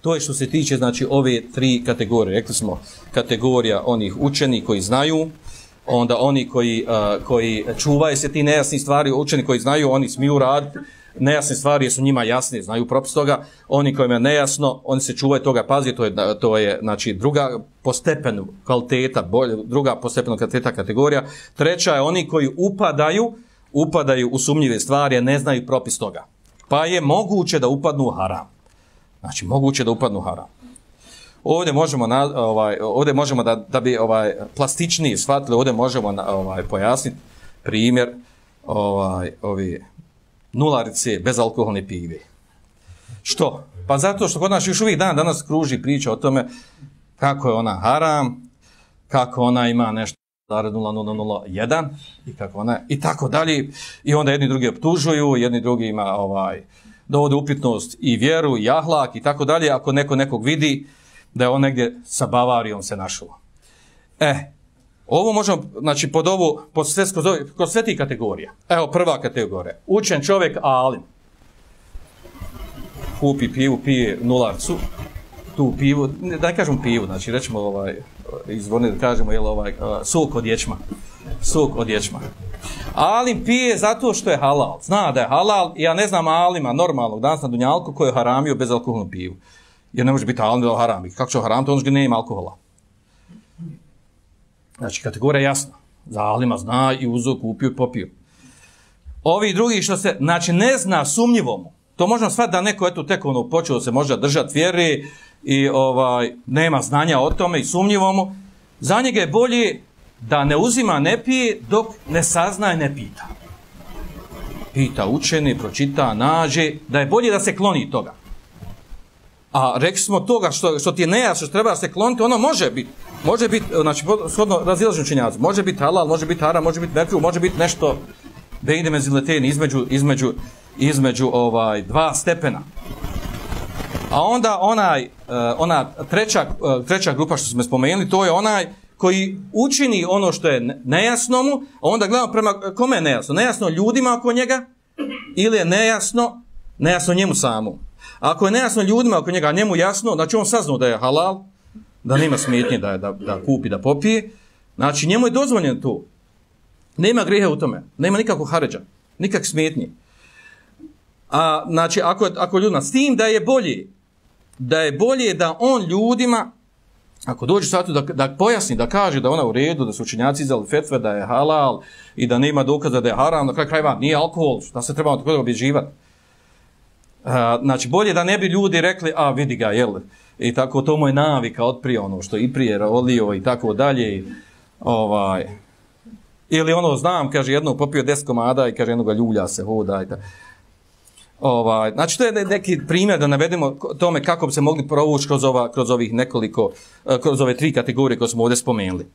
To je što se tiče znači ove tri kategorije. Rekli smo kategorija onih učeni koji znaju, onda oni koji, koji čuvaju se ti nejasni stvari, učeni koji znaju, oni smiju raditi, nejasne stvari su njima jasne, znaju propis toga, oni kojima je nejasno, oni se čuvaju toga, pazi, to je, to je znači druga postepenu kvaliteta, bolje, druga postepenu kvaliteta kategorija. Treća je oni koji upadaju, upadaju u sumnjive stvari, a ne znaju propis toga. Pa je moguće da upadnu u haram. Znači, moguće da upadnu haram. Ovdje možemo, na, ovaj, ovdje možemo da, da bi ovaj, plastičniji shvatili, ovdje možemo ovaj, pojasniti primjer ovaj, ovi nularice bezalkoholne pive. Što? Pa zato što kod nas još uvijek dan danas kruži priča o tome kako je ona haram, kako ona ima nešto 0,001 i kako ona i tako dalje i onda jedni drugi optužuju, jedni drugi ima ovaj dovode upitnost i vjeru i ahlak i tako dalje ako neko nekog vidi da je on negdje sa Bavarijom se našlo. E, ovo možemo, znači pod ovu, pod sve, kroz sve ti kategorija. Evo prva kategorija. Učen čovjek alim. Kupi pivu, pije nularcu. Tu pivu, da ne kažem pivu, znači rećemo ovaj, izvorni da kažemo, jel ovaj, sok od ječma. Sok od ječma. Alim pije zato što je halal. Zna da je halal, ja ne znam alima normalnog danas na Dunjalku koji je haramio bez alkoholnu pivu. Jer ne može biti alim da harami. Kako će haram, to ono što nema alkohola. Znači, kategorija je jasna. Za alima zna i uzo, kupio i popio. Ovi drugi što se, znači, ne zna sumnjivo mu. To možemo shvatiti da neko eto tek ono počeo se možda držati vjeri i ovaj nema znanja o tome i sumnjivo mu. Za njega je bolje da ne uzima, ne pije dok ne sazna i ne pita. Pita učeni, pročita, nađe, da je bolje da se kloni toga. A rekli smo toga što, što ti je nejasno, što treba se kloniti, ono može biti. Može biti, znači, shodno razilažen činjac, može biti halal, može biti haram, može biti nekru, može biti nešto da ide između, između, između ovaj, dva stepena. A onda onaj, eh, ona treća, eh, treća grupa što smo spomenuli, to je onaj koji učini ono što je nejasno mu, a onda gledamo prema kome je nejasno. Nejasno ljudima oko njega ili je nejasno, nejasno njemu samu. Ako je nejasno ljudima oko njega, a njemu jasno, znači on saznao da je halal, da nema smetnje da, da, da kupi, da popije, znači njemu je dozvoljeno to. Nema grijeha u tome, nema nikakvog haređa, nikak smetnje. A, znači, ako, ako ljudima, s tim da je bolje, da je bolje da on ljudima, ako dođe sad da, da pojasni, da kaže da ona u redu, da su učinjaci izdali fetve, da je halal i da nema dokaza da je haram, na kraju krajeva nije alkohol, da se treba tako obježivati. Znači, bolje da ne bi ljudi rekli, a vidi ga, jel, i tako to mu je navika od prije ono što i prije olio i tako dalje. Ovaj, ili ono, znam, kaže, jednog popio deset komada i kaže, jednoga ljulja se hoda i Ovaj, znači, to je neki primjer da navedemo tome kako bi se mogli provući kroz, ova, kroz ovih nekoliko, kroz ove tri kategorije koje smo ovdje spomenuli.